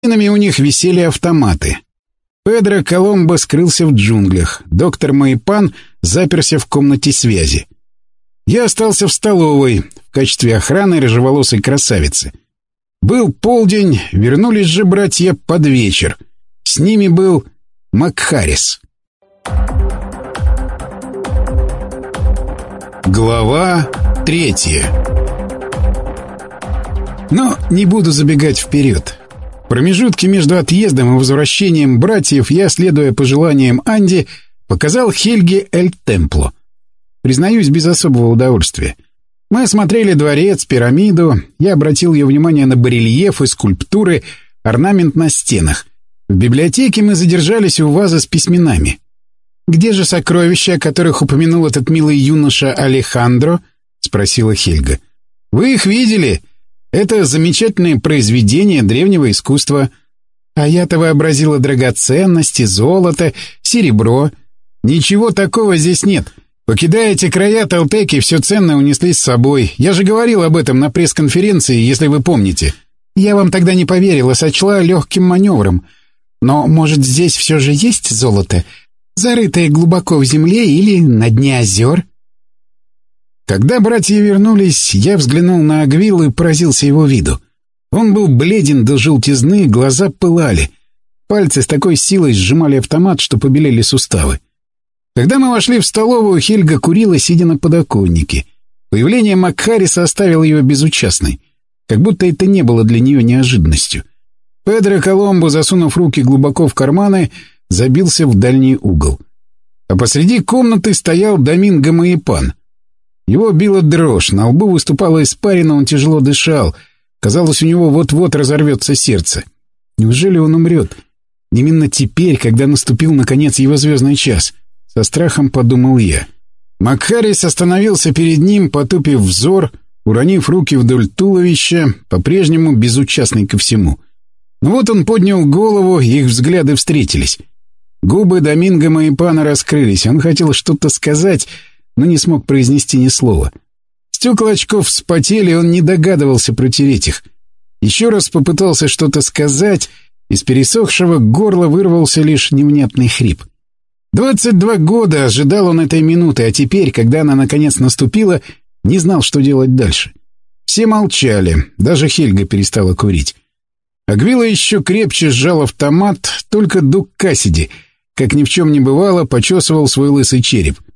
спинами у них висели автоматы. Педро Коломбо скрылся в джунглях. Доктор Майпан заперся в комнате связи. Я остался в столовой в качестве охраны рыжеволосой красавицы. Был полдень, вернулись же братья под вечер. С ними был Макхарис. Глава третья Но не буду забегать вперед. Промежутки между отъездом и возвращением братьев я, следуя пожеланиям Анди, показал Хельге Эль Темпло. Признаюсь, без особого удовольствия. Мы осмотрели дворец, пирамиду, я обратил ее внимание на барельефы, скульптуры, орнамент на стенах. В библиотеке мы задержались у вазы с письменами. «Где же сокровища, о которых упомянул этот милый юноша Алехандро?» — спросила Хельга. «Вы их видели?» Это замечательные произведения древнего искусства. А я-то вообразила драгоценности, золото, серебро. Ничего такого здесь нет. Покидая эти края, толтеки все ценное унесли с собой. Я же говорил об этом на пресс-конференции, если вы помните. Я вам тогда не поверила, сочла легким маневром. Но, может, здесь все же есть золото, зарытое глубоко в земле или на дне озер?» Когда братья вернулись, я взглянул на Агвилу и поразился его виду. Он был бледен до желтизны, глаза пылали. Пальцы с такой силой сжимали автомат, что побелели суставы. Когда мы вошли в столовую, Хельга курила, сидя на подоконнике. Появление Макхариса оставило ее безучастной, как будто это не было для нее неожиданностью. Педро Коломбо, засунув руки глубоко в карманы, забился в дальний угол. А посреди комнаты стоял Доминго Маепан — его била дрожь, на лбу выступала испарина, он тяжело дышал. Казалось, у него вот-вот разорвется сердце. Неужели он умрет? Именно теперь, когда наступил, наконец, его звездный час. Со страхом подумал я. Макхарис остановился перед ним, потупив взор, уронив руки вдоль туловища, по-прежнему безучастный ко всему. Но вот он поднял голову, их взгляды встретились. Губы Доминго Маипана раскрылись. Он хотел что-то сказать, но не смог произнести ни слова. Стекла очков вспотели, он не догадывался протереть их. Еще раз попытался что-то сказать, из пересохшего горла вырвался лишь невнятный хрип. Двадцать два года ожидал он этой минуты, а теперь, когда она наконец наступила, не знал, что делать дальше. Все молчали, даже Хельга перестала курить. Агвила еще крепче сжал автомат, только Дук Кассиди, как ни в чем не бывало, почесывал свой лысый череп —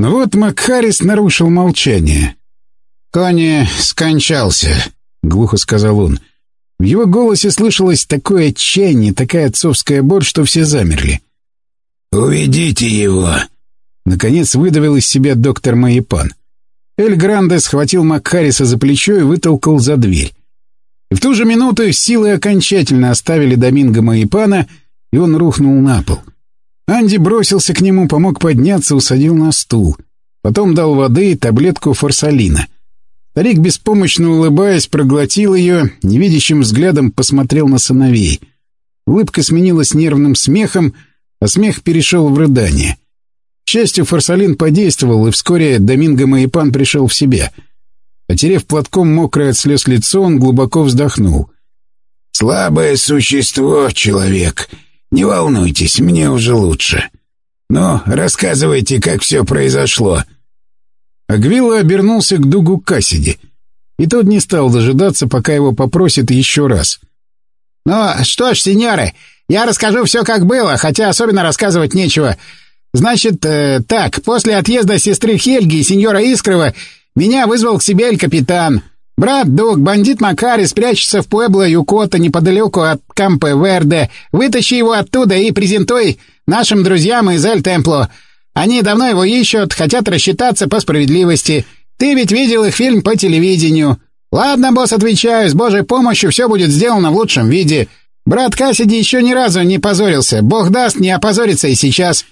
но вот Макхарис нарушил молчание. «Кони скончался», — глухо сказал он. В его голосе слышалось такое отчаяние, такая отцовская боль, что все замерли. «Уведите его!» Наконец выдавил из себя доктор Маепан. Эль Гранде схватил Макхариса за плечо и вытолкал за дверь. И в ту же минуту силы окончательно оставили Доминго Маепана, и он рухнул на пол. Анди бросился к нему, помог подняться, усадил на стул. Потом дал воды и таблетку форсалина. Старик, беспомощно улыбаясь, проглотил ее, невидящим взглядом посмотрел на сыновей. Улыбка сменилась нервным смехом, а смех перешел в рыдание. К счастью, форсалин подействовал, и вскоре Доминго Маипан пришел в себя. Потерев платком мокрое от слез лицо, он глубоко вздохнул. «Слабое существо, человек. Не волнуйтесь, мне уже лучше. Ну, рассказывайте, как все произошло». Агвилла обернулся к Дугу Кассиди, и тот не стал дожидаться, пока его попросят еще раз. «Ну, что ж, сеньоры, я расскажу все, как было, хотя особенно рассказывать нечего. Значит, э, так, после отъезда сестры Хельги и сеньора Искрова меня вызвал к себе эль-капитан. «Брат Дуг, бандит Макари спрячется в Пуэбло Юкота неподалеку от Кампе-Верде. Вытащи его оттуда и презентуй нашим друзьям из Эль-Темпло. Они давно его ищут, хотят рассчитаться по справедливости. Ты ведь видел их фильм по телевидению. Ладно, босс, отвечаю, с божьей помощью все будет сделано в лучшем виде. Брат Кассиди еще ни разу не позорился. Бог даст, не опозорится и сейчас.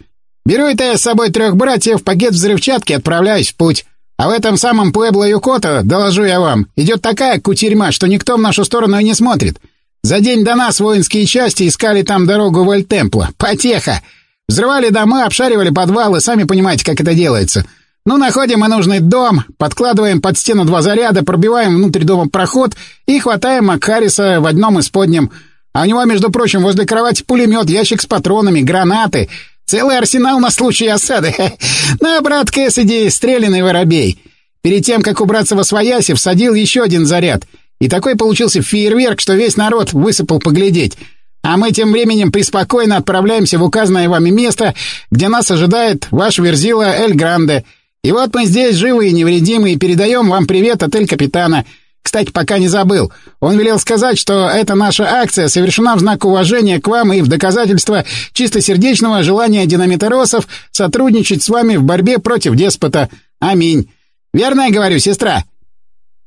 Беру это я с собой трех братьев, пакет взрывчатки, отправляюсь в путь». А в этом самом Пуэбло-Юкото, доложу я вам, идет такая кутерьма, что никто в нашу сторону и не смотрит. За день до нас воинские части искали там дорогу в Эль-Темпло. Потеха! Взрывали дома, обшаривали подвалы, сами понимаете, как это делается. Ну, находим мы нужный дом, подкладываем под стену два заряда, пробиваем внутрь дома проход и хватаем Макхариса в одном из подням. А у него, между прочим, возле кровати пулемет, ящик с патронами, гранаты. Целый арсенал на случай осады. На, брат Кэссиди, стрелянный воробей. Перед тем, как убраться во свояси, всадил еще один заряд. И такой получился фейерверк, что весь народ высыпал поглядеть. А мы тем временем преспокойно отправляемся в указанное вами место, где нас ожидает ваш верзила Эль Гранде. И вот мы здесь живы и невредимы, и передаем вам привет от Эль Капитана. Кстати, пока не забыл. Он велел сказать, что эта наша акция совершена в знак уважения к вам и в доказательство чистосердечного желания динамиторосов сотрудничать с вами в борьбе против деспота. Аминь. Верно я говорю, сестра?»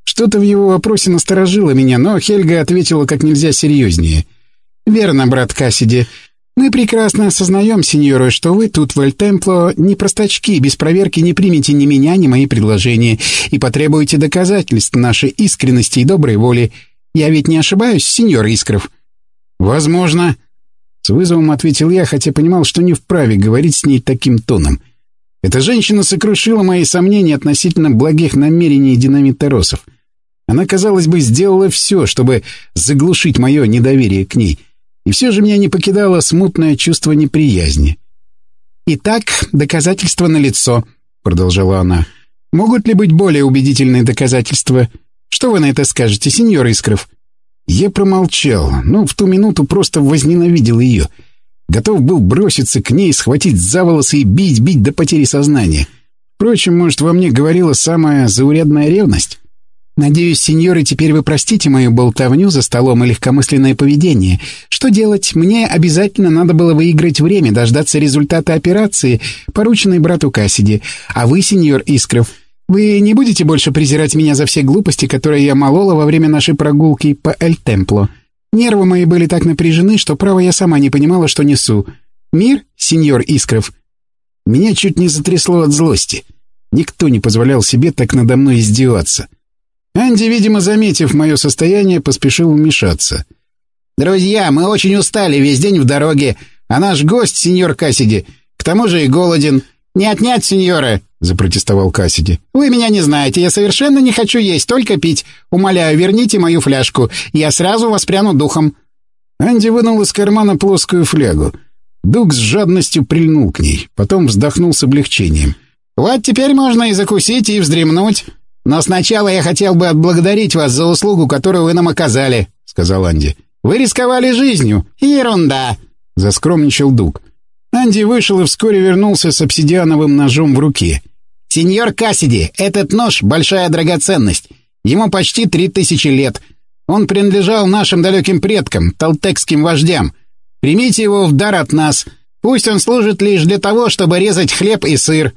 Что-то в его вопросе насторожило меня, но Хельга ответила как нельзя серьезнее. «Верно, брат Кассиди. Мы прекрасно осознаем, сеньоры, что вы тут в Эль-Темпло не простачки, без проверки не примете ни меня, ни мои предложения и потребуете доказательств нашей искренности и доброй воли. Я ведь не ошибаюсь, сеньор Искров?» «Возможно». С вызовом ответил я, хотя понимал, что не вправе говорить с ней таким тоном. Эта женщина сокрушила мои сомнения относительно благих намерений динамита Росов. Она, казалось бы, сделала все, чтобы заглушить мое недоверие к ней — и все же меня не покидало смутное чувство неприязни. «Итак, доказательства налицо», — продолжала она. «Могут ли быть более убедительные доказательства? Что вы на это скажете, сеньор Искров?» Я промолчал, но в ту минуту просто возненавидел ее. Готов был броситься к ней, схватить за волосы и бить, бить до потери сознания. Впрочем, может, во мне говорила самая заурядная ревность? Надеюсь, сеньоры, теперь вы простите мою болтовню за столом и легкомысленное поведение. Что делать? Мне обязательно надо было выиграть время, дождаться результата операции, порученной брату Кассиди. А вы, сеньор Искров, вы не будете больше презирать меня за все глупости, которые я молола во время нашей прогулки по Эль-Темпло? Нервы мои были так напряжены, что, право, я сама не понимала, что несу. Мир, сеньор Искров? Меня чуть не затрясло от злости. Никто не позволял себе так надо мной издеваться. Анди, видимо, заметив мое состояние, поспешил вмешаться. «Друзья, мы очень устали, весь день в дороге, а наш гость, сеньор Кассиди, к тому же и голоден. Не отнять, сеньоры!» — запротестовал Кассиди. «Вы меня не знаете, я совершенно не хочу есть, только пить. Умоляю, верните мою фляжку, я сразу воспряну духом». Анди вынул из кармана плоскую флягу. Дуг с жадностью прильнул к ней, потом вздохнул с облегчением. «Вот теперь можно и закусить, и вздремнуть. «Но сначала я хотел бы отблагодарить вас за услугу, которую вы нам оказали», — сказал Анди. «Вы рисковали жизнью. Ерунда», — заскромничал Дуг. Анди вышел и вскоре вернулся с обсидиановым ножом в руке. «Сеньор Кассиди, этот нож — большая драгоценность. Ему почти три тысячи лет. Он принадлежал нашим далеким предкам, талтекским вождям. Примите его в дар от нас. Пусть он служит лишь для того, чтобы резать хлеб и сыр.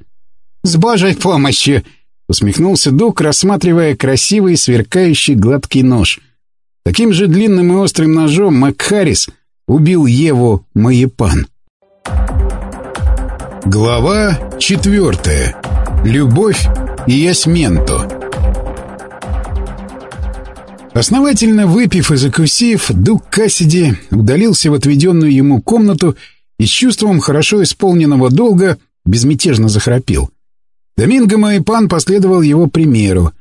С Божьей помощью!» Усмехнулся Дук, рассматривая красивый, сверкающий гладкий нож. Таким же длинным и острым ножом Макхарис убил Еву Маепан. Глава четвертая. Любовь и Ясменто. Основательно выпив и закусив, Дук Кассиди удалился в отведенную ему комнату и с чувством хорошо исполненного долга безмятежно захрапел. Доминго Майпан последовал его примеру.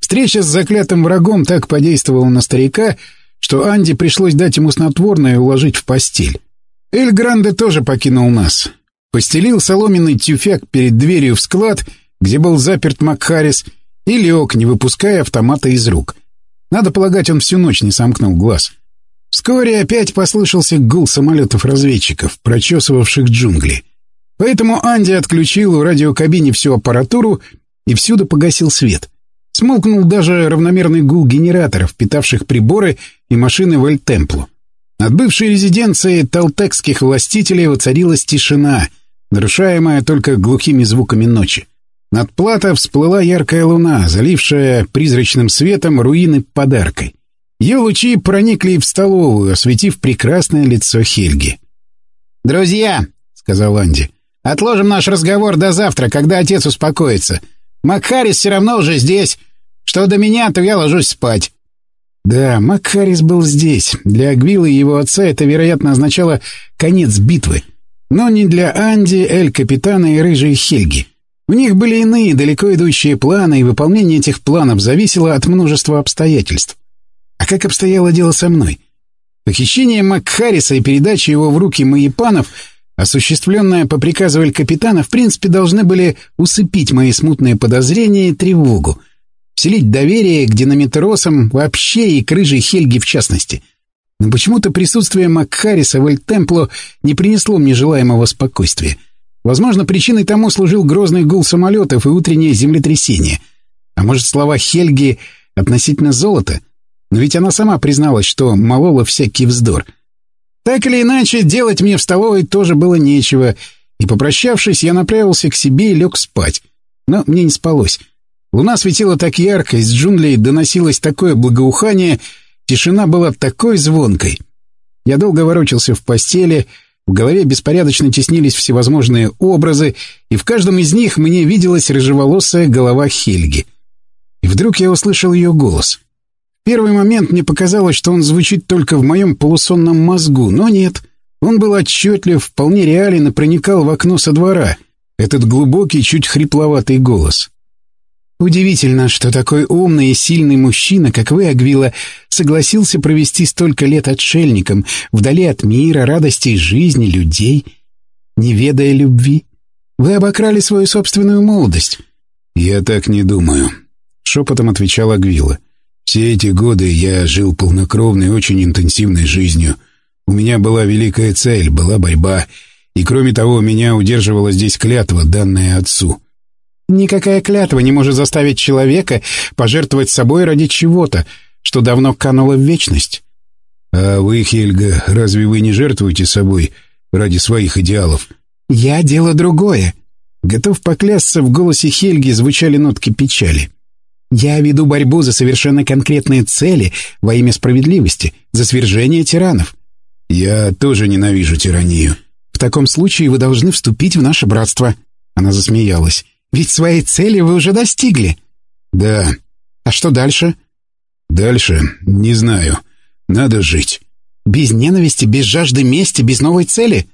Встреча с заклятым врагом так подействовала на старика, что Анди пришлось дать ему снотворное и уложить в постель. Эль Гранде тоже покинул нас. Постелил соломенный тюфяк перед дверью в склад, где был заперт Макхарис, и лег, не выпуская автомата из рук. Надо полагать, он всю ночь не сомкнул глаз. Вскоре опять послышался гул самолетов-разведчиков, прочесывавших джунгли. Поэтому Анди отключил в радиокабине всю аппаратуру и всюду погасил свет. Смолкнул даже равномерный гул генераторов, питавших приборы и машины в Эль-Темплу. Над бывшей резиденцией талтекских властителей воцарилась тишина, нарушаемая только глухими звуками ночи. Над плато всплыла яркая луна, залившая призрачным светом руины подаркой. Ее лучи проникли в столовую, осветив прекрасное лицо Хельги. «Друзья», — сказал Анди, — Отложим наш разговор до завтра, когда отец успокоится. Макхарис все равно уже здесь. Что до меня, то я ложусь спать». Да, Макхарис был здесь. Для Агвилы и его отца это, вероятно, означало конец битвы. Но не для Анди, Эль-Капитана и Рыжей Хельги. У них были иные, далеко идущие планы, и выполнение этих планов зависело от множества обстоятельств. А как обстояло дело со мной? Похищение Макхариса и передача его в руки Маепанов, осуществленная по приказу Эль-Капитана, в принципе, должны были усыпить мои смутные подозрения и тревогу, вселить доверие к динамитеросам вообще и к рыжей Хельге в частности. Но почему-то присутствие Макхариса в Эль-Темпло не принесло мне желаемого спокойствия. Возможно, причиной тому служил грозный гул самолетов и утреннее землетрясение. А может, слова Хельги относительно золота — но ведь она сама призналась, что молола всякий вздор. Так или иначе, делать мне в столовой тоже было нечего, и, попрощавшись, я направился к себе и лег спать. Но мне не спалось. Луна светила так ярко, из джунглей доносилось такое благоухание, тишина была такой звонкой. Я долго ворочался в постели, в голове беспорядочно теснились всевозможные образы, и в каждом из них мне виделась рыжеволосая голова Хельги. И вдруг я услышал ее голос первый момент мне показалось, что он звучит только в моем полусонном мозгу, но нет. Он был отчетлив, вполне реален и проникал в окно со двора. Этот глубокий, чуть хрипловатый голос. Удивительно, что такой умный и сильный мужчина, как вы, Агвила, согласился провести столько лет отшельником, вдали от мира, радостей жизни, людей, не ведая любви. Вы обокрали свою собственную молодость. «Я так не думаю», — шепотом отвечала Агвила. — все эти годы я жил полнокровной, очень интенсивной жизнью. У меня была великая цель, была борьба. И кроме того, меня удерживала здесь клятва, данная отцу. Никакая клятва не может заставить человека пожертвовать собой ради чего-то, что давно кануло в вечность. А вы, Хельга, разве вы не жертвуете собой ради своих идеалов? Я дело другое. Готов поклясться, в голосе Хельги звучали нотки печали. Я веду борьбу за совершенно конкретные цели во имя справедливости, за свержение тиранов. Я тоже ненавижу тиранию. В таком случае вы должны вступить в наше братство. Она засмеялась. Ведь своей цели вы уже достигли. Да. А что дальше? Дальше? Не знаю. Надо жить. Без ненависти, без жажды мести, без новой цели?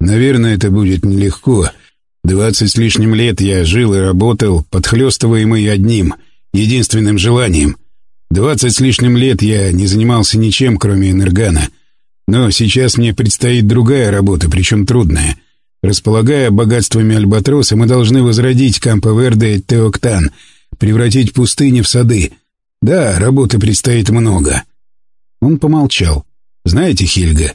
Наверное, это будет нелегко. Двадцать с лишним лет я жил и работал, подхлёстываемый одним — единственным желанием. Двадцать с лишним лет я не занимался ничем, кроме энергана. Но сейчас мне предстоит другая работа, причем трудная. Располагая богатствами Альбатроса, мы должны возродить Кампо-Верде Теоктан, превратить пустыни в сады. Да, работы предстоит много. Он помолчал. Знаете, Хельга,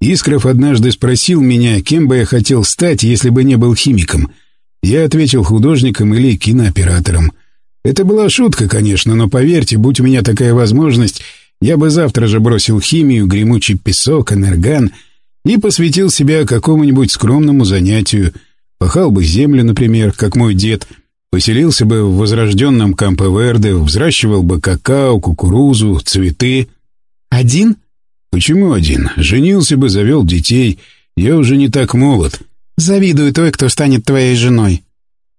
Искров однажды спросил меня, кем бы я хотел стать, если бы не был химиком. Я ответил художником или кинооператором. Это была шутка, конечно, но поверьте, будь у меня такая возможность, я бы завтра же бросил химию, гремучий песок, энерган и посвятил себя какому-нибудь скромному занятию. Пахал бы землю, например, как мой дед, поселился бы в возрожденном Кампо-Верде, взращивал бы какао, кукурузу, цветы. Один? Почему один? Женился бы, завел детей. Я уже не так молод. Завидую той, кто станет твоей женой.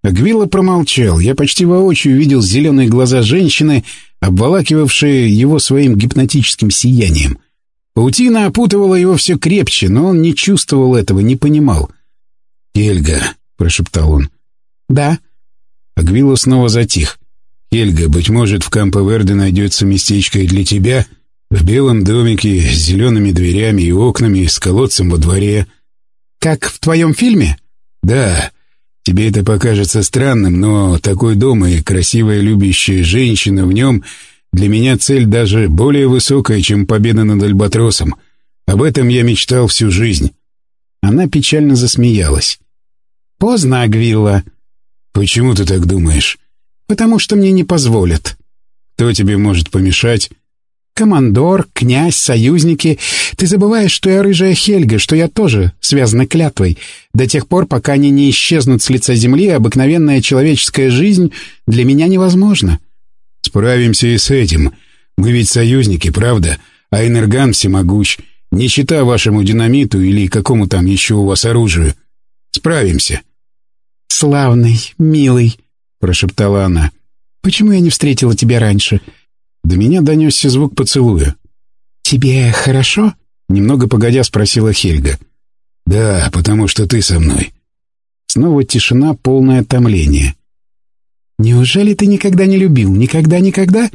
Агвила промолчал. Я почти воочию видел зеленые глаза женщины, обволакивавшие его своим гипнотическим сиянием. Паутина опутывала его все крепче, но он не чувствовал этого, не понимал. «Эльга», — прошептал он. «Да». Агвила снова затих. «Эльга, быть может, в Кампо-Верде найдется местечко и для тебя? В белом домике, с зелеными дверями и окнами, с колодцем во дворе». «Как в твоем фильме?» «Да». Тебе это покажется странным, но такой дом и красивая любящая женщина в нем для меня цель даже более высокая, чем победа над Альбатросом. Об этом я мечтал всю жизнь». Она печально засмеялась. «Поздно, Агвилла». «Почему ты так думаешь?» «Потому что мне не позволят». «Кто тебе может помешать?» Командор, князь, союзники. Ты забываешь, что я рыжая Хельга, что я тоже связана клятвой. До тех пор, пока они не исчезнут с лица земли, обыкновенная человеческая жизнь для меня невозможна. Справимся и с этим. Мы ведь союзники, правда? А Энерган всемогущ. Не чита вашему динамиту или какому там еще у вас оружию. Справимся. «Славный, милый», — прошептала она. «Почему я не встретила тебя раньше?» До меня донесся звук поцелуя. «Тебе хорошо?» — немного погодя спросила Хельга. «Да, потому что ты со мной». Снова тишина, полное томление. «Неужели ты никогда не любил? Никогда-никогда?»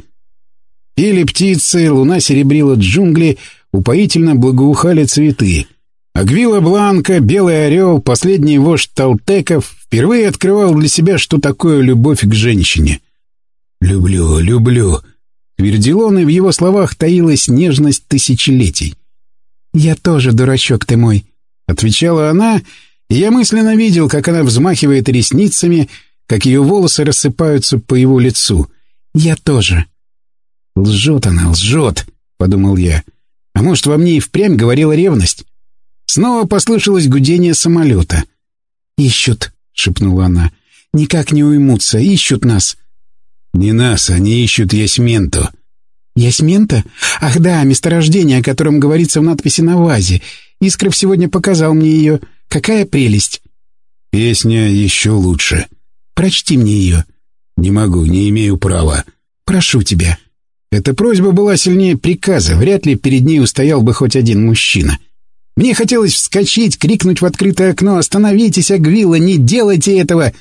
Пели птицы, луна серебрила джунгли, упоительно благоухали цветы. Агвила Бланка, Белый Орел, последний вождь Талтеков, впервые открывал для себя, что такое любовь к женщине. «Люблю, люблю», — твердил и в его словах таилась нежность тысячелетий. «Я тоже, дурачок ты мой», — отвечала она, и я мысленно видел, как она взмахивает ресницами, как ее волосы рассыпаются по его лицу. «Я тоже». «Лжет она, лжет», — подумал я. «А может, во мне и впрямь говорила ревность?» Снова послышалось гудение самолета. «Ищут», — шепнула она. «Никак не уймутся, ищут нас». «Не нас, они ищут Ясменту». «Ясмента? Ах да, месторождение, о котором говорится в надписи на вазе. Искров сегодня показал мне ее. Какая прелесть!» «Песня еще лучше». «Прочти мне ее». «Не могу, не имею права». «Прошу тебя». Эта просьба была сильнее приказа. Вряд ли перед ней устоял бы хоть один мужчина. Мне хотелось вскочить, крикнуть в открытое окно «Остановитесь, Агвила, не делайте этого!»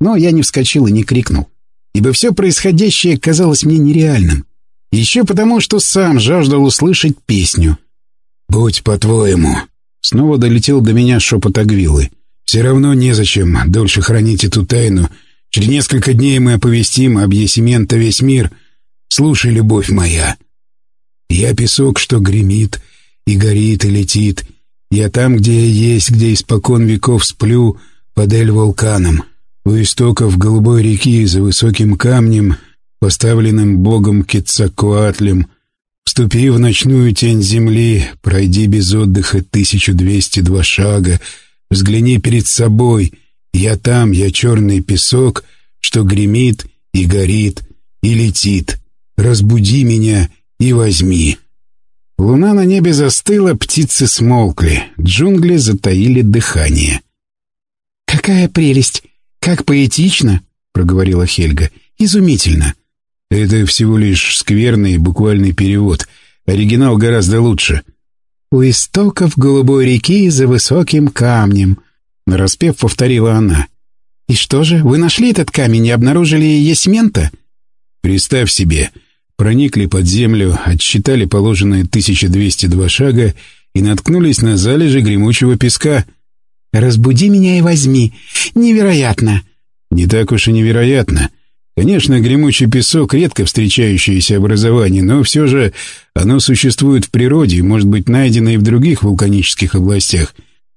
Но я не вскочил и не крикнул, ибо все происходящее казалось мне нереальным. Еще потому, что сам жаждал услышать песню. «Будь по-твоему», — снова долетел до меня шепот Агвилы. «Все равно незачем дольше хранить эту тайну. Через несколько дней мы оповестим об Есименто весь мир. Слушай, любовь моя. Я песок, что гремит и горит и летит, я там, где я есть, где испокон веков сплю под эль-вулканом, у истоков голубой реки за высоким камнем, поставленным богом Кецакуатлем. Вступи в ночную тень земли, пройди без отдыха 1202 шага, взгляни перед собой, я там, я черный песок, что гремит и горит и летит. Разбуди меня и возьми». Луна на небе застыла, птицы смолкли, джунгли затаили дыхание. «Какая прелесть! Как поэтично!» — проговорила Хельга. «Изумительно!» «Это всего лишь скверный буквальный перевод. Оригинал гораздо лучше». «У истоков голубой реки за высоким камнем», — нараспев повторила она. «И что же, вы нашли этот камень и обнаружили ясмента?» «Представь себе, проникли под землю, отсчитали положенные 1202 шага и наткнулись на залежи гремучего песка. «Разбуди меня и возьми. Невероятно!» «Не так уж и невероятно. Конечно, гремучий песок — редко встречающееся образование, но все же оно существует в природе и может быть найдено и в других вулканических областях.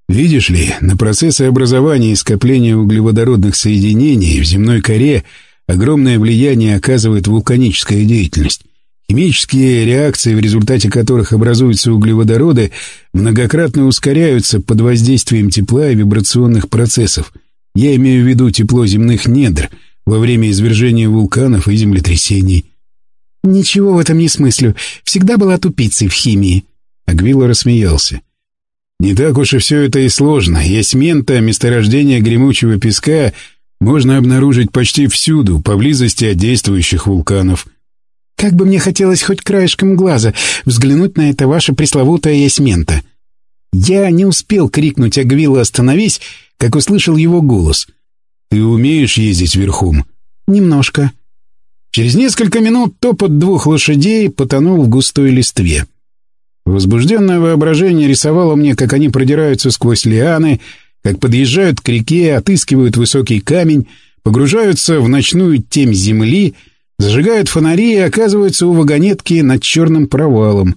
Видишь ли, на процессы образования и скопления углеводородных соединений в земной коре — Огромное влияние оказывает вулканическая деятельность. Химические реакции, в результате которых образуются углеводороды, многократно ускоряются под воздействием тепла и вибрационных процессов. Я имею в виду тепло земных недр во время извержения вулканов и землетрясений. «Ничего в этом не смыслю. Всегда была тупицей в химии». Агвила рассмеялся. «Не так уж и все это и сложно. Есть мента, месторождение гремучего песка можно обнаружить почти всюду, поблизости от действующих вулканов. Как бы мне хотелось хоть краешком глаза взглянуть на это ваше пресловутое ясмента. Я не успел крикнуть Агвила «Остановись!», как услышал его голос. «Ты умеешь ездить верхом?» «Немножко». Через несколько минут топот двух лошадей потонул в густой листве. Возбужденное воображение рисовало мне, как они продираются сквозь лианы, как подъезжают к реке, отыскивают высокий камень, погружаются в ночную темь земли, зажигают фонари и оказываются у вагонетки над черным провалом.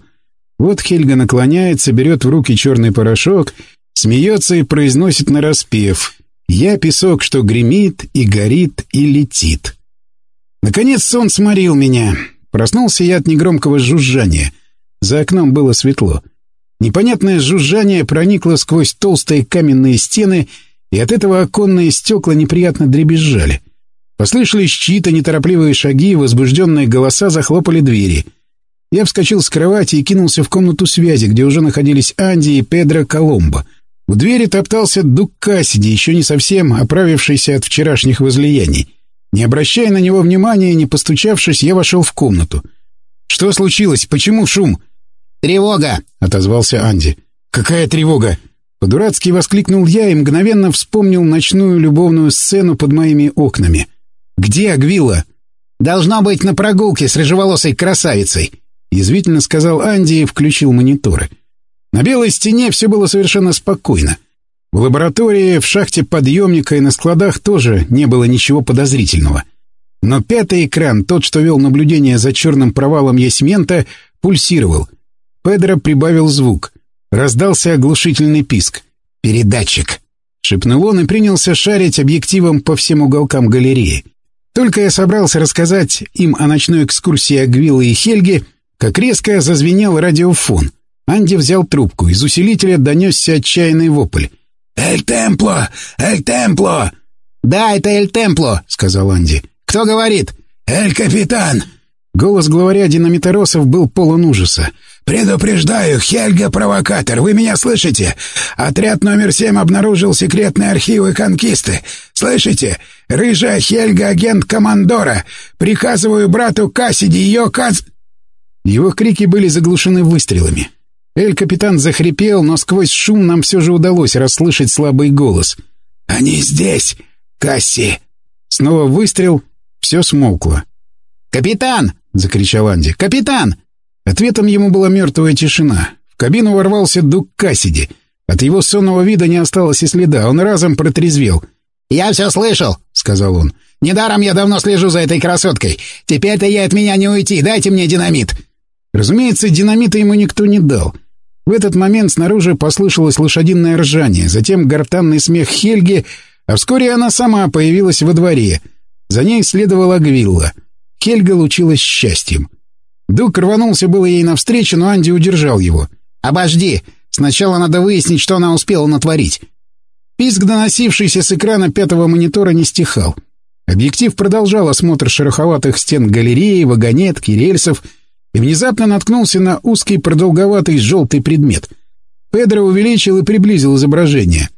Вот Хельга наклоняется, берет в руки черный порошок, смеется и произносит нараспев «Я песок, что гремит и горит и летит». Наконец сон сморил меня. Проснулся я от негромкого жужжания. За окном было светло. Непонятное жужжание проникло сквозь толстые каменные стены, и от этого оконные стекла неприятно дребезжали. Послышались чьи-то неторопливые шаги, возбужденные голоса захлопали двери. Я вскочил с кровати и кинулся в комнату связи, где уже находились Анди и Педро Коломбо. У двери топтался Дук Кассиди, еще не совсем оправившийся от вчерашних возлияний. Не обращая на него внимания, не постучавшись, я вошел в комнату. «Что случилось? Почему шум?» «Тревога!» — отозвался Анди. «Какая тревога?» По-дурацки воскликнул я и мгновенно вспомнил ночную любовную сцену под моими окнами. «Где Агвилла?» «Должно быть на прогулке с рыжеволосой красавицей». язвительно сказал Анди и включил мониторы. На белой стене все было совершенно спокойно. В лаборатории, в шахте подъемника и на складах тоже не было ничего подозрительного. Но пятый экран, тот, что вел наблюдение за черным провалом ясмента, пульсировал. Педро прибавил звук. Раздался оглушительный писк. «Передатчик!» — шепнул он и принялся шарить объективом по всем уголкам галереи. Только я собрался рассказать им о ночной экскурсии Агвилла и Хельги, как резко зазвенел радиофон. Анди взял трубку, из усилителя донесся отчаянный вопль. «Эль Темпло! Эль Темпло!» «Да, это Эль Темпло», — сказал Анди. «Кто говорит?» «Эль Капитан!» Голос главаря динамиторосов был полон ужаса. «Предупреждаю, Хельга — провокатор, вы меня слышите? Отряд номер семь обнаружил секретные архивы конкисты. Слышите? Рыжая Хельга — агент командора. Приказываю брату Кассиди ее каз...» Его крики были заглушены выстрелами. Эль-капитан захрипел, но сквозь шум нам все же удалось расслышать слабый голос. «Они здесь, Касси!» Снова выстрел, все смолкло. «Капитан!» — закричал Анди. «Капитан!» Ответом ему была мертвая тишина. В кабину ворвался Дук Кассиди. От его сонного вида не осталось и следа, он разом протрезвел. «Я все слышал», — сказал он. «Недаром я давно слежу за этой красоткой. Теперь-то ей от меня не уйти. Дайте мне динамит». Разумеется, динамита ему никто не дал. В этот момент снаружи послышалось лошадиное ржание, затем гортанный смех Хельги, а вскоре она сама появилась во дворе. За ней следовала Гвилла. Хельга лучилась счастьем. Дук рванулся было ей навстречу, но Анди удержал его. «Обожди! Сначала надо выяснить, что она успела натворить». Писк, доносившийся с экрана пятого монитора, не стихал. Объектив продолжал осмотр шероховатых стен галереи, вагонетки, рельсов — и внезапно наткнулся на узкий продолговатый желтый предмет. Педро увеличил и приблизил изображение.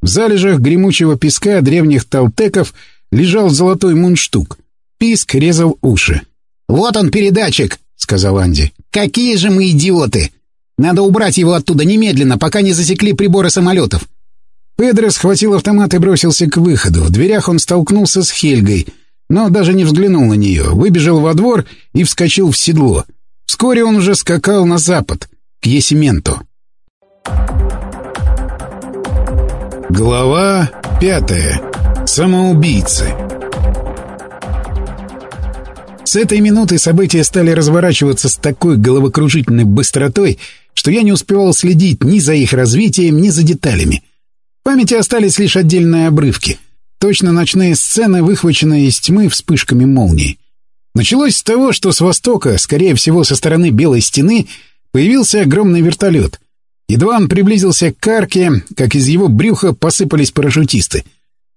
В залежах гремучего песка древних толтеков лежал золотой мундштук. Писк резал уши. «Вот он, передатчик!» — сказал Анди. «Какие же мы идиоты! Надо убрать его оттуда немедленно, пока не засекли приборы самолетов!» Педро схватил автомат и бросился к выходу. В дверях он столкнулся с Хельгой, но даже не взглянул на нее, выбежал во двор и вскочил в седло — Вскоре он уже скакал на запад, к Есименту. Глава пятая. Самоубийцы. С этой минуты события стали разворачиваться с такой головокружительной быстротой, что я не успевал следить ни за их развитием, ни за деталями. В памяти остались лишь отдельные обрывки. Точно ночные сцены, выхваченные из тьмы вспышками молний. Началось с того, что с востока, скорее всего, со стороны Белой Стены, появился огромный вертолет. Едва он приблизился к арке, как из его брюха посыпались парашютисты.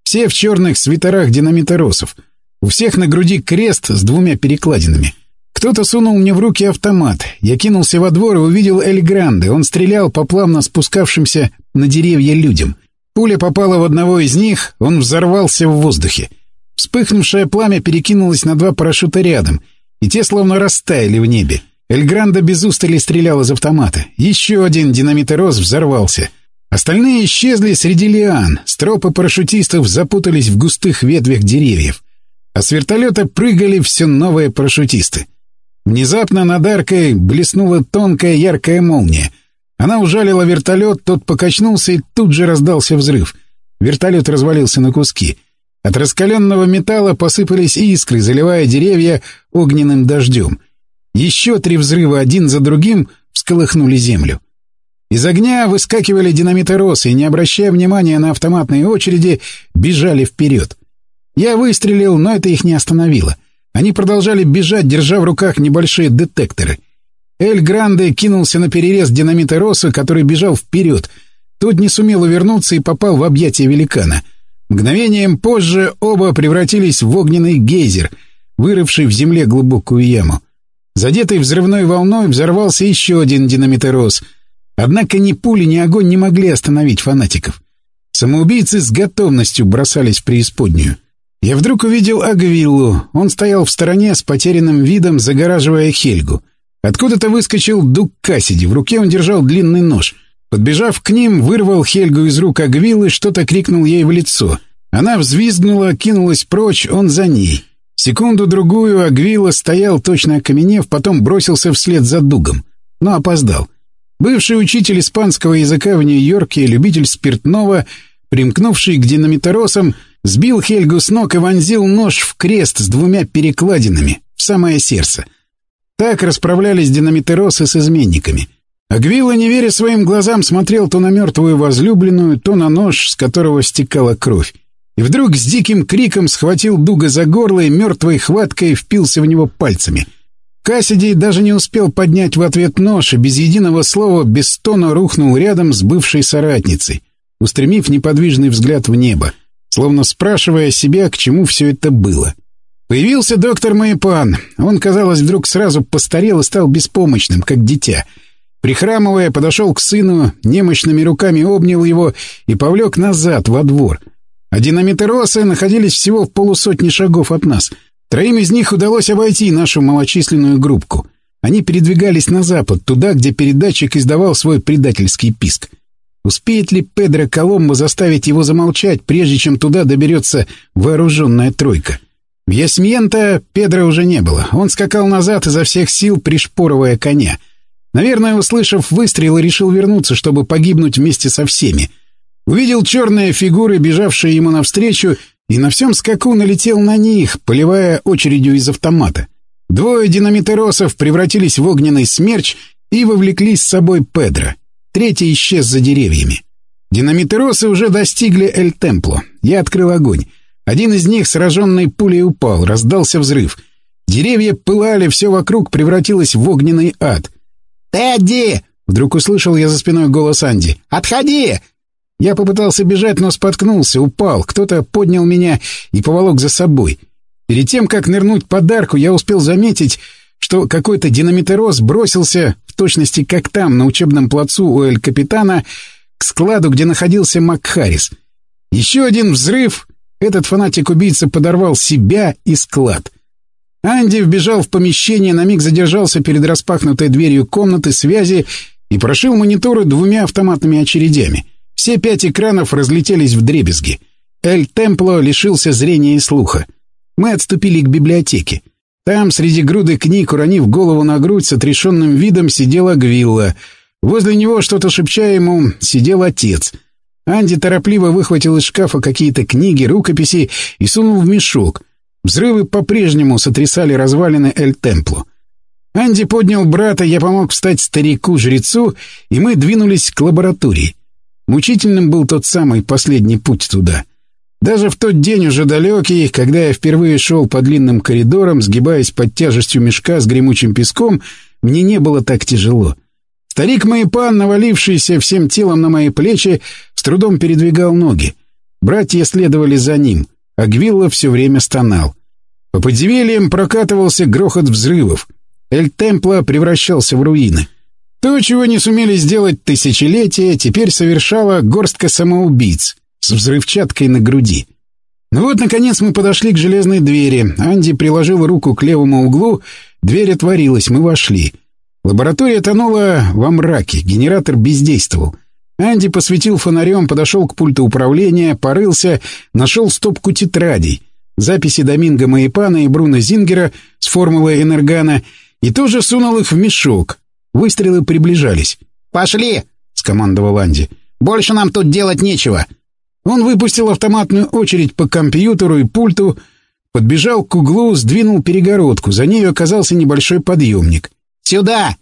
Все в черных свитерах динамиторосов. У всех на груди крест с двумя перекладинами. Кто-то сунул мне в руки автомат. Я кинулся во двор и увидел Эль Гранде. Он стрелял по плавно спускавшимся на деревья людям. Пуля попала в одного из них, он взорвался в воздухе. Вспыхнувшее пламя перекинулось на два парашюта рядом, и те словно растаяли в небе. Эльгранда без устали стрелял из автомата. Еще один динамитороз взорвался. Остальные исчезли среди лиан, стропы парашютистов запутались в густых ветвях деревьев. А с вертолета прыгали все новые парашютисты. Внезапно над аркой блеснула тонкая яркая молния. Она ужалила вертолет, тот покачнулся и тут же раздался взрыв. Вертолет развалился на куски — от раскаленного металла посыпались искры, заливая деревья огненным дождем. Еще три взрыва один за другим всколыхнули землю. Из огня выскакивали динамиторосы и, не обращая внимания на автоматные очереди, бежали вперед. Я выстрелил, но это их не остановило. Они продолжали бежать, держа в руках небольшие детекторы. Эль Гранде кинулся на перерез динамитороса, который бежал вперед. Тот не сумел увернуться и попал в объятия великана — Мгновением позже оба превратились в огненный гейзер, вырывший в земле глубокую яму. Задетый взрывной волной взорвался еще один динамитероз. Однако ни пули, ни огонь не могли остановить фанатиков. Самоубийцы с готовностью бросались в преисподнюю. Я вдруг увидел Агвиллу. Он стоял в стороне с потерянным видом, загораживая Хельгу. Откуда-то выскочил Дук Кассиди. В руке он держал длинный нож — Подбежав к ним, вырвал Хельгу из рук Агвилы, что-то крикнул ей в лицо. Она взвизгнула, кинулась прочь, он за ней. Секунду-другую Агвила стоял, точно окаменев, потом бросился вслед за Дугом, но опоздал. Бывший учитель испанского языка в Нью-Йорке, любитель спиртного, примкнувший к динамиторосам, сбил Хельгу с ног и вонзил нож в крест с двумя перекладинами в самое сердце. Так расправлялись динамитеросы с изменниками. Агвила, не веря своим глазам, смотрел то на мертвую возлюбленную, то на нож, с которого стекала кровь. И вдруг с диким криком схватил Дуга за горло и мертвой хваткой впился в него пальцами. Кассиди даже не успел поднять в ответ нож и без единого слова, без стона рухнул рядом с бывшей соратницей, устремив неподвижный взгляд в небо, словно спрашивая себя, к чему все это было. Появился доктор Майпан. Он, казалось, вдруг сразу постарел и стал беспомощным, как дитя — Прихрамывая, подошел к сыну, немощными руками обнял его и повлек назад, во двор. А динамитеросы находились всего в полусотни шагов от нас. Троим из них удалось обойти нашу малочисленную группку. Они передвигались на запад, туда, где передатчик издавал свой предательский писк. Успеет ли Педро Коломбо заставить его замолчать, прежде чем туда доберется вооруженная тройка? В Ясмьента Педро уже не было. Он скакал назад изо всех сил, пришпоровая коня — Наверное, услышав выстрел, решил вернуться, чтобы погибнуть вместе со всеми. Увидел черные фигуры, бежавшие ему навстречу, и на всем скаку налетел на них, поливая очередью из автомата. Двое динамитеросов превратились в огненный смерч и вовлекли с собой Педро. Третий исчез за деревьями. Динамитеросы уже достигли Эль-Темпло. Я открыл огонь. Один из них, сраженный пулей, упал, раздался взрыв. Деревья пылали, все вокруг превратилось в огненный ад — «Тедди!» — вдруг услышал я за спиной голос Анди. «Отходи!» Я попытался бежать, но споткнулся, упал. Кто-то поднял меня и поволок за собой. Перед тем, как нырнуть подарку, я успел заметить, что какой-то динамитероз бросился, в точности как там, на учебном плацу у Эль-Капитана, к складу, где находился Макхарис. Еще один взрыв. Этот фанатик-убийца подорвал себя и склад. Анди вбежал в помещение, на миг задержался перед распахнутой дверью комнаты связи и прошил мониторы двумя автоматными очередями. Все пять экранов разлетелись в дребезги. Эль Темпло лишился зрения и слуха. Мы отступили к библиотеке. Там, среди груды книг, уронив голову на грудь, с отрешенным видом сидела Гвилла. Возле него, что-то шепча ему, сидел отец. Анди торопливо выхватил из шкафа какие-то книги, рукописи и сунул в мешок — Взрывы по-прежнему сотрясали развалины Эль-Темпло. Анди поднял брата, я помог встать старику-жрецу, и мы двинулись к лаборатории. Мучительным был тот самый последний путь туда. Даже в тот день уже далекий, когда я впервые шел по длинным коридорам, сгибаясь под тяжестью мешка с гремучим песком, мне не было так тяжело. Старик Майпан, навалившийся всем телом на мои плечи, с трудом передвигал ноги. Братья следовали за ним — а Гвилла все время стонал. По подземельям прокатывался грохот взрывов. Эль-Темпла превращался в руины. То, чего не сумели сделать тысячелетия, теперь совершала горстка самоубийц с взрывчаткой на груди. Ну вот, наконец, мы подошли к железной двери. Анди приложил руку к левому углу, дверь отворилась, мы вошли. Лаборатория тонула во мраке, генератор бездействовал. Анди посветил фонарем, подошел к пульту управления, порылся, нашел стопку тетрадей, записи Доминго Маипана и Бруно Зингера с формулой Энергана и тоже сунул их в мешок. Выстрелы приближались. «Пошли!» — скомандовал Анди. «Больше нам тут делать нечего!» Он выпустил автоматную очередь по компьютеру и пульту, подбежал к углу, сдвинул перегородку. За нею оказался небольшой подъемник. «Сюда!»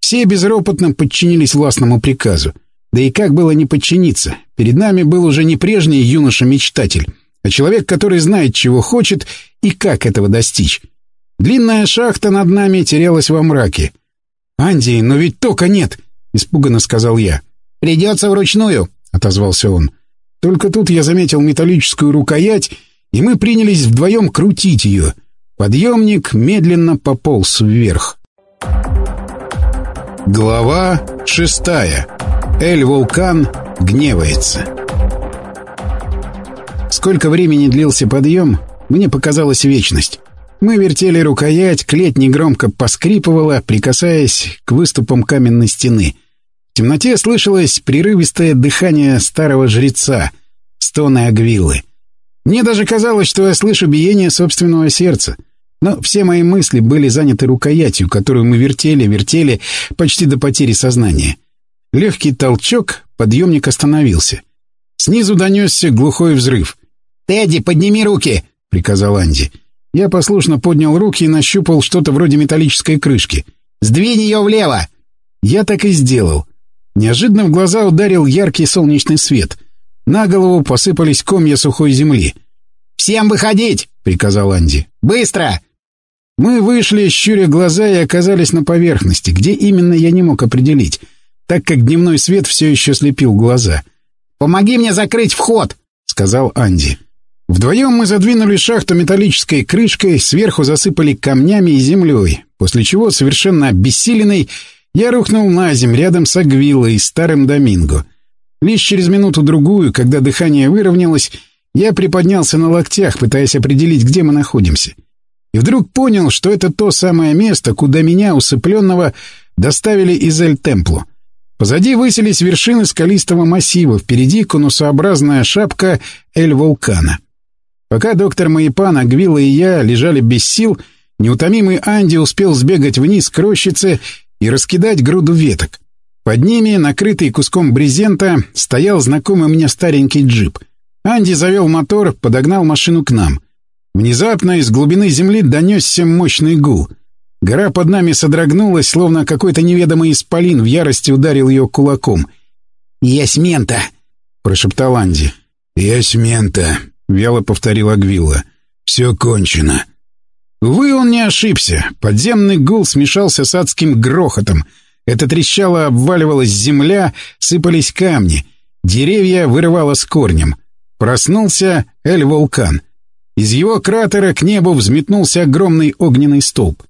Все безропотно подчинились властному приказу. Да и как было не подчиниться? Перед нами был уже не прежний юноша-мечтатель, а человек, который знает, чего хочет и как этого достичь. Длинная шахта над нами терялась во мраке. «Анди, но ведь тока нет!» — испуганно сказал я. «Придется вручную», — отозвался он. Только тут я заметил металлическую рукоять, и мы принялись вдвоем крутить ее. Подъемник медленно пополз вверх. Глава шестая Эль-Вулкан гневается. Сколько времени длился подъем, мне показалась вечность. Мы вертели рукоять, клеть негромко поскрипывала, прикасаясь к выступам каменной стены. В темноте слышалось прерывистое дыхание старого жреца, стоны Агвиллы. Мне даже казалось, что я слышу биение собственного сердца. Но все мои мысли были заняты рукоятью, которую мы вертели, вертели, почти до потери сознания. Легкий толчок, подъемник остановился. Снизу донесся глухой взрыв. «Тедди, подними руки!» — приказал Анди. Я послушно поднял руки и нащупал что-то вроде металлической крышки. «Сдвинь ее влево!» Я так и сделал. Неожиданно в глаза ударил яркий солнечный свет. На голову посыпались комья сухой земли. «Всем выходить!» — приказал Анди. «Быстро!» Мы вышли, щуря глаза, и оказались на поверхности, где именно я не мог определить, так как дневной свет все еще слепил глаза. «Помоги мне закрыть вход!» — сказал Анди. Вдвоем мы задвинули шахту металлической крышкой, сверху засыпали камнями и землей, после чего, совершенно обессиленный, я рухнул на земь рядом с Агвилой и старым Доминго. Лишь через минуту-другую, когда дыхание выровнялось, я приподнялся на локтях, пытаясь определить, где мы находимся. И вдруг понял, что это то самое место, куда меня, усыпленного, доставили из Эль-Темплу. Позади высились вершины скалистого массива, впереди конусообразная шапка Эль-Вулкана. Пока доктор Маипан, Агвила и я лежали без сил, неутомимый Анди успел сбегать вниз к рощице и раскидать груду веток. Под ними, накрытый куском брезента, стоял знакомый мне старенький джип. Анди завел мотор, подогнал машину к нам. Внезапно из глубины земли донесся мощный гул. Гора под нами содрогнулась, словно какой-то неведомый исполин в ярости ударил ее кулаком. «Ясмента!» — прошептал Анди. «Ясмента!» — вяло повторил Агвилла. «Все кончено». Увы, он не ошибся. Подземный гул смешался с адским грохотом. Это трещало, обваливалась земля, сыпались камни. Деревья вырывало с корнем. Проснулся Эль-Вулкан. Из его кратера к небу взметнулся огромный огненный столб.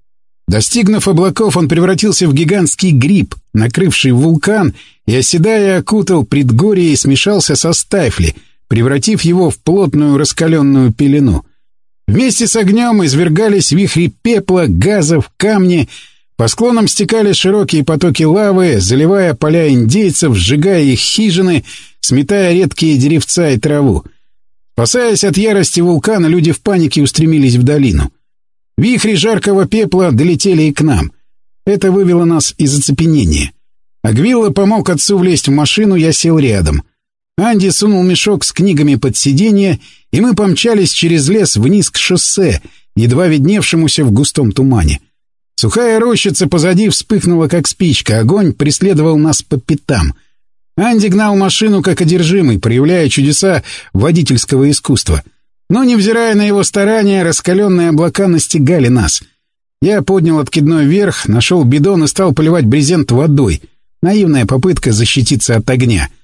Достигнув облаков, он превратился в гигантский гриб, накрывший вулкан, и, оседая, окутал предгорье и смешался со стайфли, превратив его в плотную раскаленную пелену. Вместе с огнем извергались вихри пепла, газов, камни. По склонам стекали широкие потоки лавы, заливая поля индейцев, сжигая их хижины, сметая редкие деревца и траву. Спасаясь от ярости вулкана, люди в панике устремились в долину. Вихри жаркого пепла долетели и к нам. Это вывело нас из оцепенения. Агвилла помог отцу влезть в машину, я сел рядом — Анди сунул мешок с книгами под сиденье, и мы помчались через лес вниз к шоссе, едва видневшемуся в густом тумане. Сухая рощица позади вспыхнула, как спичка, огонь преследовал нас по пятам. Анди гнал машину как одержимый, проявляя чудеса водительского искусства. Но, невзирая на его старания, раскаленные облака настигали нас. Я поднял откидной вверх, нашел бидон и стал поливать брезент водой. Наивная попытка защититься от огня —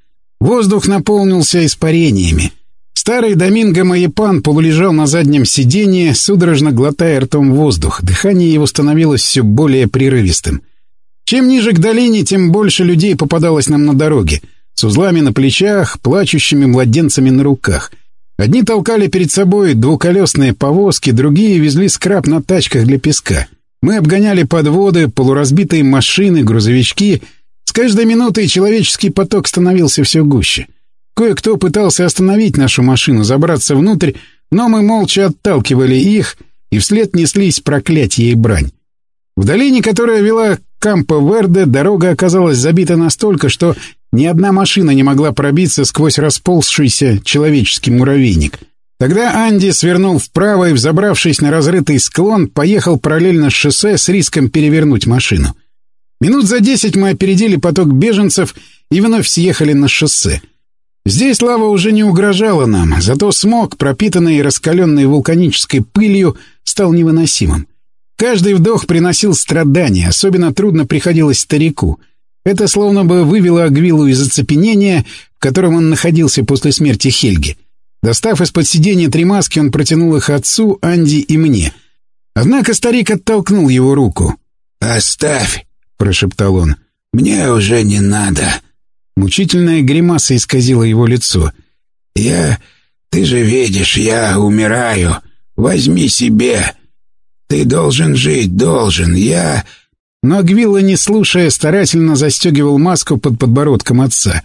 Воздух наполнился испарениями. Старый Доминго Маепан полулежал на заднем сиденье, судорожно глотая ртом воздух. Дыхание его становилось все более прерывистым. Чем ниже к долине, тем больше людей попадалось нам на дороге. С узлами на плечах, плачущими младенцами на руках. Одни толкали перед собой двухколесные повозки, другие везли скраб на тачках для песка. Мы обгоняли подводы, полуразбитые машины, грузовички — с каждой минутой человеческий поток становился все гуще. Кое-кто пытался остановить нашу машину, забраться внутрь, но мы молча отталкивали их, и вслед неслись проклятия и брань. В долине, которая вела Кампо-Верде, дорога оказалась забита настолько, что ни одна машина не могла пробиться сквозь расползшийся человеческий муравейник. Тогда Анди свернул вправо и, взобравшись на разрытый склон, поехал параллельно шоссе с риском перевернуть машину. Минут за десять мы опередили поток беженцев и вновь съехали на шоссе. Здесь лава уже не угрожала нам, зато смог, пропитанный и раскаленный вулканической пылью, стал невыносимым. Каждый вдох приносил страдания, особенно трудно приходилось старику. Это словно бы вывело Агвилу из оцепенения, в котором он находился после смерти Хельги. Достав из-под сиденья три маски, он протянул их отцу, Анди и мне. Однако старик оттолкнул его руку. «Оставь!» Прошептал он. «Мне уже не надо». Мучительная гримаса исказила его лицо. «Я... Ты же видишь, я умираю. Возьми себе. Ты должен жить, должен. Я...» Но Гвилла, не слушая, старательно застегивал маску под подбородком отца.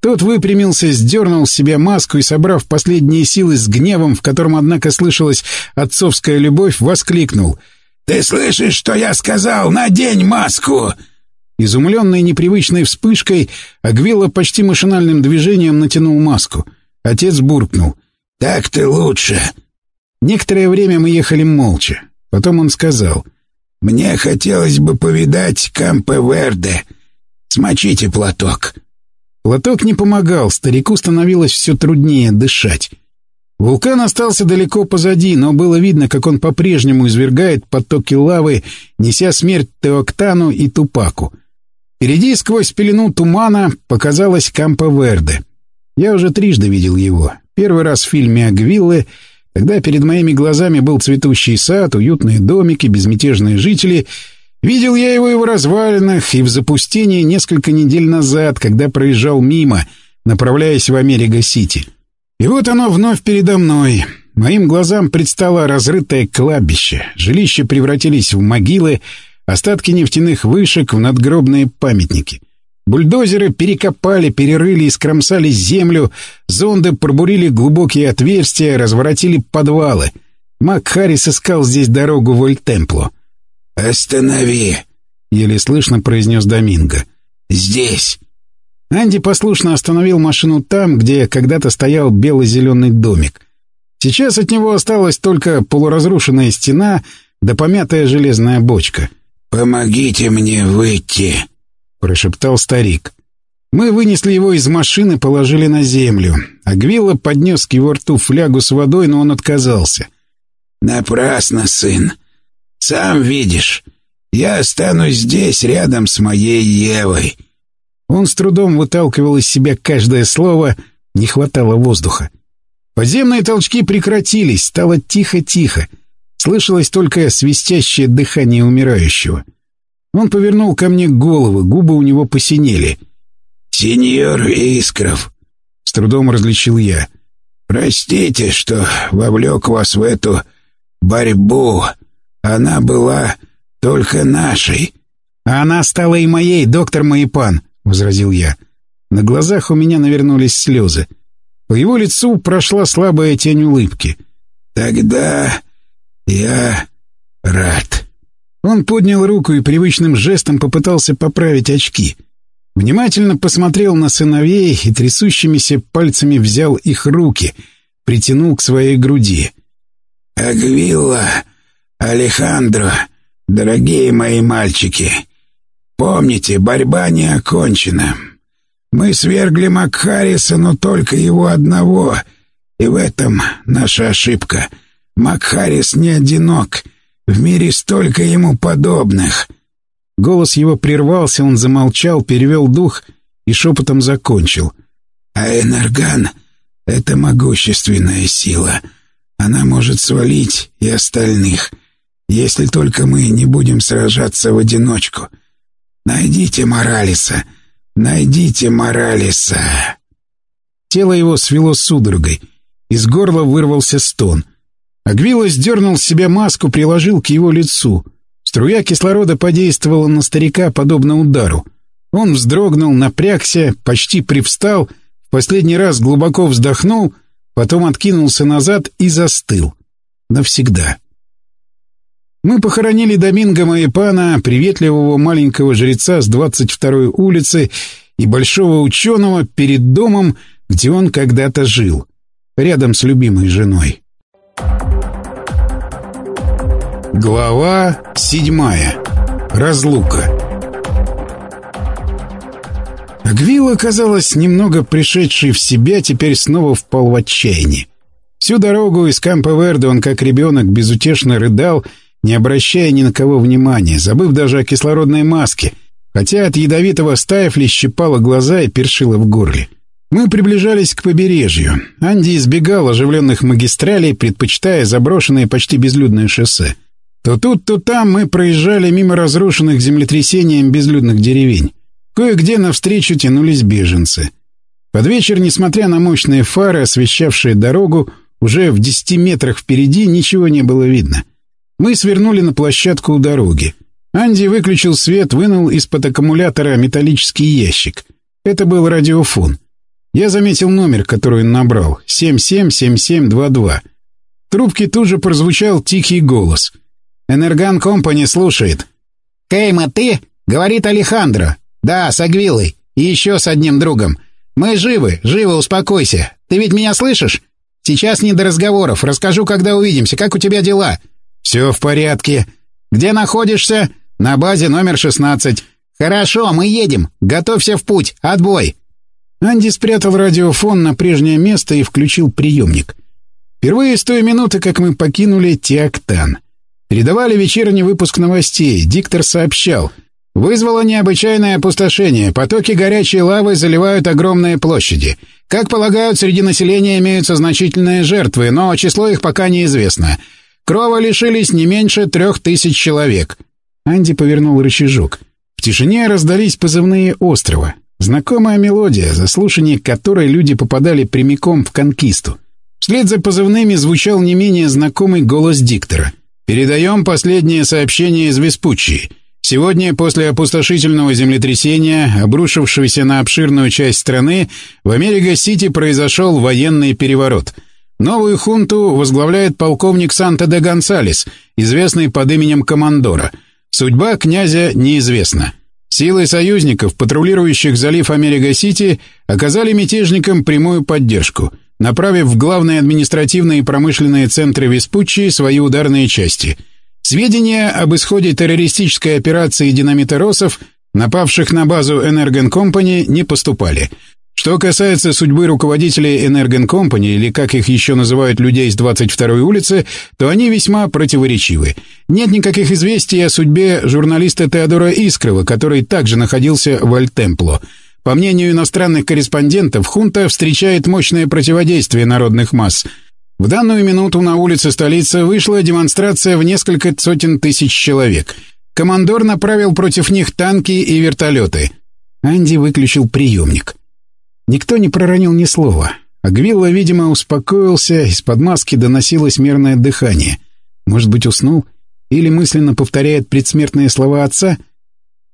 Тот выпрямился, сдернул с себя маску и, собрав последние силы с гневом, в котором, однако, слышалась отцовская любовь, воскликнул. «Ты слышишь, что я сказал? Надень маску!» Изумленный непривычной вспышкой, Агвила почти машинальным движением натянул маску. Отец буркнул. «Так ты лучше!» Некоторое время мы ехали молча. Потом он сказал. «Мне хотелось бы повидать Кампе Верде. Смочите платок». Платок не помогал, старику становилось все труднее дышать. Вулкан остался далеко позади, но было видно, как он по-прежнему извергает потоки лавы, неся смерть Теоктану и Тупаку. Впереди, сквозь пелену тумана, показалась Кампо Верде. Я уже трижды видел его. Первый раз в фильме «Агвиллы», когда перед моими глазами был цветущий сад, уютные домики, безмятежные жители — Видел я его и в развалинах, и в запустении несколько недель назад, когда проезжал мимо, направляясь в Америка-Сити. И вот оно вновь передо мной. Моим глазам предстало разрытое кладбище. Жилища превратились в могилы, остатки нефтяных вышек в надгробные памятники. Бульдозеры перекопали, перерыли и скромсали землю, зонды пробурили глубокие отверстия, разворотили подвалы. Мак Харрис искал здесь дорогу в Ольтемпло. «Останови!» — еле слышно произнес Доминго. «Здесь!» Анди послушно остановил машину там, где когда-то стоял бело-зеленый домик. Сейчас от него осталась только полуразрушенная стена да помятая железная бочка. «Помогите мне выйти!» — прошептал старик. Мы вынесли его из машины, положили на землю. Агвилла поднес к его рту флягу с водой, но он отказался. «Напрасно, сын. Сам видишь, я останусь здесь, рядом с моей Евой». Он с трудом выталкивал из себя каждое слово, не хватало воздуха. Подземные толчки прекратились, стало тихо-тихо. Слышалось только свистящее дыхание умирающего. Он повернул ко мне голову, губы у него посинели. «Сеньор Искров», — с трудом различил я, — «простите, что вовлек вас в эту борьбу. Она была только нашей. А она стала и моей, доктор Маипан, — возразил я. На глазах у меня навернулись слезы. По его лицу прошла слабая тень улыбки. «Тогда я рад». Он поднял руку и привычным жестом попытался поправить очки. Внимательно посмотрел на сыновей и трясущимися пальцами взял их руки, притянул к своей груди. «Агвилла «Алехандро, дорогие мои мальчики, помните, борьба не окончена. Мы свергли Макхариса, но только его одного, и в этом наша ошибка. Макхарис не одинок, в мире столько ему подобных». Голос его прервался, он замолчал, перевел дух и шепотом закончил. «А Энерган — это могущественная сила. Она может свалить и остальных». Если только мы не будем сражаться в одиночку. Найдите Моралиса. Найдите Моралиса. Тело его свело судорогой. Из горла вырвался стон. Агвила сдернул с себя маску, приложил к его лицу. Струя кислорода подействовала на старика, подобно удару. Он вздрогнул, напрягся, почти привстал, в последний раз глубоко вздохнул, потом откинулся назад и застыл. Навсегда. Мы похоронили Доминго Маепана, приветливого маленького жреца с 22-й улицы и большого ученого перед домом, где он когда-то жил, рядом с любимой женой. Глава седьмая. Разлука. Гвилл казалось, немного пришедший в себя, теперь снова впал в отчаяние. Всю дорогу из Кампо-Верде он, как ребенок, безутешно рыдал не обращая ни на кого внимания, забыв даже о кислородной маске, хотя от ядовитого стаифля щипало глаза и першило в горле. Мы приближались к побережью. Анди избегал оживленных магистралей, предпочитая заброшенные почти безлюдные шоссе. То тут, то там мы проезжали мимо разрушенных землетрясением безлюдных деревень. Кое-где навстречу тянулись беженцы. Под вечер, несмотря на мощные фары, освещавшие дорогу, уже в десяти метрах впереди ничего не было видно — мы свернули на площадку у дороги. Анди выключил свет, вынул из-под аккумулятора металлический ящик. Это был радиофон. Я заметил номер, который он набрал. 777722. В трубке тут же прозвучал тихий голос. «Энерган Компани слушает». «Кейма, ты?» — говорит Алехандро. «Да, с Агвилой. И еще с одним другом. Мы живы, живы, успокойся. Ты ведь меня слышишь? Сейчас не до разговоров. Расскажу, когда увидимся. Как у тебя дела?» «Все в порядке. Где находишься?» «На базе номер 16. Хорошо, мы едем. Готовься в путь. Отбой!» Анди спрятал радиофон на прежнее место и включил приемник. Впервые с той минуты, как мы покинули Тиактан. Передавали вечерний выпуск новостей. Диктор сообщал. Вызвало необычайное опустошение. Потоки горячей лавы заливают огромные площади. Как полагают, среди населения имеются значительные жертвы, но число их пока неизвестно. Крова лишились не меньше трех тысяч человек. Анди повернул рычажок. В тишине раздались позывные острова. Знакомая мелодия, за слушание которой люди попадали прямиком в конкисту. Вслед за позывными звучал не менее знакомый голос диктора. «Передаем последнее сообщение из Веспуччи. Сегодня, после опустошительного землетрясения, обрушившегося на обширную часть страны, в Америка-Сити произошел военный переворот. Новую хунту возглавляет полковник Санта де Гонсалес, известный под именем Командора. Судьба князя неизвестна. Силы союзников, патрулирующих залив Америка-Сити, оказали мятежникам прямую поддержку, направив в главные административные и промышленные центры Веспуччи свои ударные части. Сведения об исходе террористической операции динамиторосов, напавших на базу Энерген Компани, не поступали – что касается судьбы руководителей Энерген Компани, или как их еще называют людей с 22-й улицы, то они весьма противоречивы. Нет никаких известий о судьбе журналиста Теодора Искрова, который также находился в Альтемпло. По мнению иностранных корреспондентов, хунта встречает мощное противодействие народных масс. В данную минуту на улице столицы вышла демонстрация в несколько сотен тысяч человек. Командор направил против них танки и вертолеты. Анди выключил приемник. Никто не проронил ни слова. Агвилла, видимо, успокоился, из-под маски доносилось мерное дыхание. Может быть, уснул? Или мысленно повторяет предсмертные слова отца?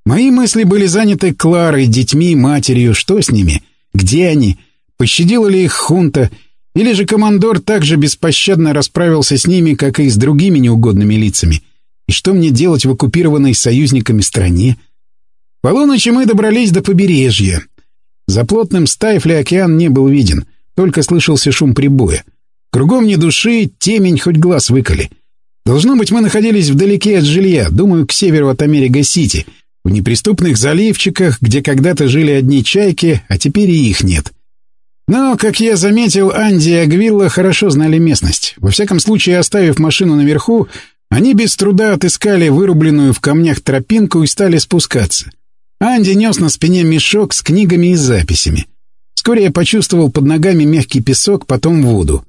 Мои мысли были заняты Кларой, детьми, матерью. Что с ними? Где они? Пощадила ли их хунта? Или же командор так же беспощадно расправился с ними, как и с другими неугодными лицами? И что мне делать в оккупированной союзниками стране? Полуночи мы добрались до побережья. За плотным стайфли океан не был виден, только слышался шум прибоя. Кругом ни души, темень, хоть глаз выколи. Должно быть, мы находились вдалеке от жилья, думаю, к северу от Америка-Сити, в неприступных заливчиках, где когда-то жили одни чайки, а теперь и их нет. Но, как я заметил, Анди и Агвилла хорошо знали местность. Во всяком случае, оставив машину наверху, они без труда отыскали вырубленную в камнях тропинку и стали спускаться. Анди нес на спине мешок с книгами и записями. Вскоре я почувствовал под ногами мягкий песок, потом воду.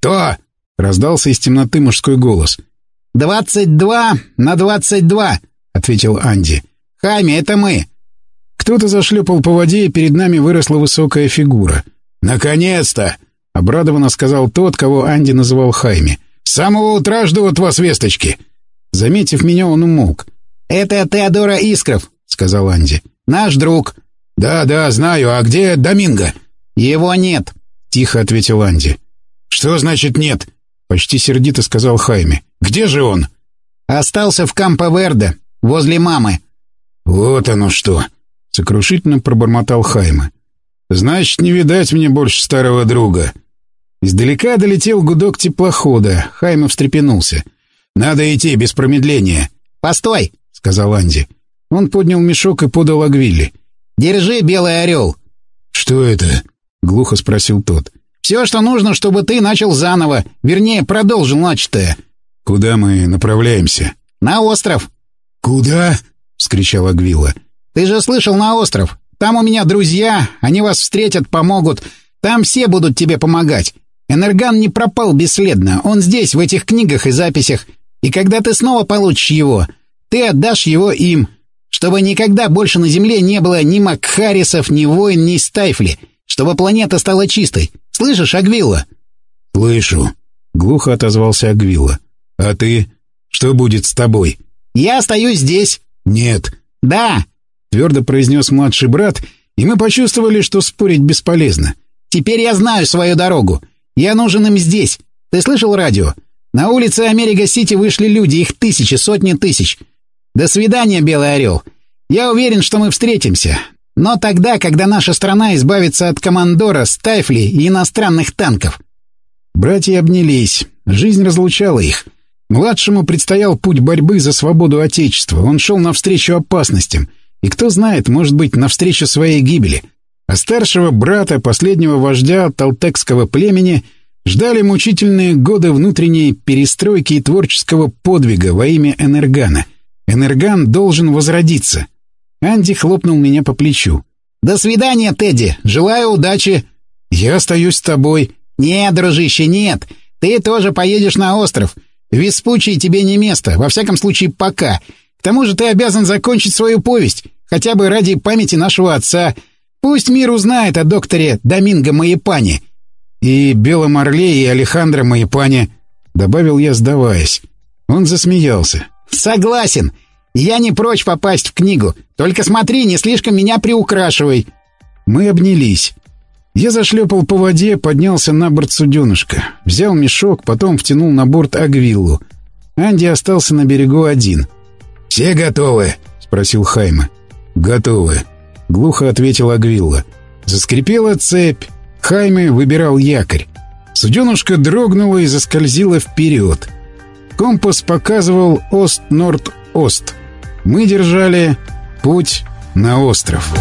«Кто?» — раздался из темноты мужской голос. «Двадцать два на двадцать два», — ответил Анди. «Хайми, это мы». Кто-то зашлепал по воде, и перед нами выросла высокая фигура. «Наконец-то!» — обрадованно сказал тот, кого Анди называл Хайми. «С самого утра жду от вас весточки!» Заметив меня, он умолк. «Это Теодора Искров», — сказал Анди. «Наш друг». «Да-да, знаю. А где Доминго?» «Его нет», — тихо ответил Анди. «Что значит нет?» — почти сердито сказал Хайме. «Где же он?» «Остался в Кампо-Верде, возле мамы». «Вот оно что!» — сокрушительно пробормотал Хайме. «Значит, не видать мне больше старого друга». Издалека долетел гудок теплохода. Хайме встрепенулся. «Надо идти без промедления». «Постой!» — сказал Анди. Он поднял мешок и подал Агвилли. «Держи, белый орел!» «Что это?» — глухо спросил тот. «Все, что нужно, чтобы ты начал заново. Вернее, продолжил начатое». «Куда мы направляемся?» «На остров». «Куда?» — вскричал Агвилла. «Ты же слышал, на остров. Там у меня друзья, они вас встретят, помогут. Там все будут тебе помогать. Энерган не пропал бесследно. Он здесь, в этих книгах и записях. И когда ты снова получишь его, ты отдашь его им чтобы никогда больше на Земле не было ни Макхарисов, ни войн, ни Стайфли. Чтобы планета стала чистой. Слышишь, Агвилла?» «Слышу», — глухо отозвался Агвилла. «А ты? Что будет с тобой?» «Я остаюсь здесь». «Нет». «Да», — твердо произнес младший брат, и мы почувствовали, что спорить бесполезно. «Теперь я знаю свою дорогу. Я нужен им здесь. Ты слышал радио? На улице Америка-Сити вышли люди, их тысячи, сотни тысяч. До свидания, Белый Орел. Я уверен, что мы встретимся. Но тогда, когда наша страна избавится от командора, стайфли и иностранных танков». Братья обнялись. Жизнь разлучала их. Младшему предстоял путь борьбы за свободу Отечества. Он шел навстречу опасностям. И кто знает, может быть, навстречу своей гибели. А старшего брата, последнего вождя талтекского племени, ждали мучительные годы внутренней перестройки и творческого подвига во имя Энергана. Энерган должен возродиться. Анди хлопнул меня по плечу. «До свидания, Тедди! Желаю удачи!» «Я остаюсь с тобой». «Нет, дружище, нет! Ты тоже поедешь на остров. В Веспучии тебе не место, во всяком случае, пока. К тому же ты обязан закончить свою повесть, хотя бы ради памяти нашего отца. Пусть мир узнает о докторе Доминго Маепане». «И Белом Орле, и Алехандро Маепане», — добавил я, сдаваясь. Он засмеялся. «Согласен. Я не прочь попасть в книгу. Только смотри, не слишком меня приукрашивай». Мы обнялись. Я зашлепал по воде, поднялся на борт суденышка. Взял мешок, потом втянул на борт Агвиллу. Анди остался на берегу один. «Все готовы?» — спросил Хайма. «Готовы», — глухо ответил Агвилла. Заскрипела цепь. Хайме выбирал якорь. Суденушка дрогнула и заскользила вперед. Компас показывал ост-норд-ост. Мы держали путь на остров.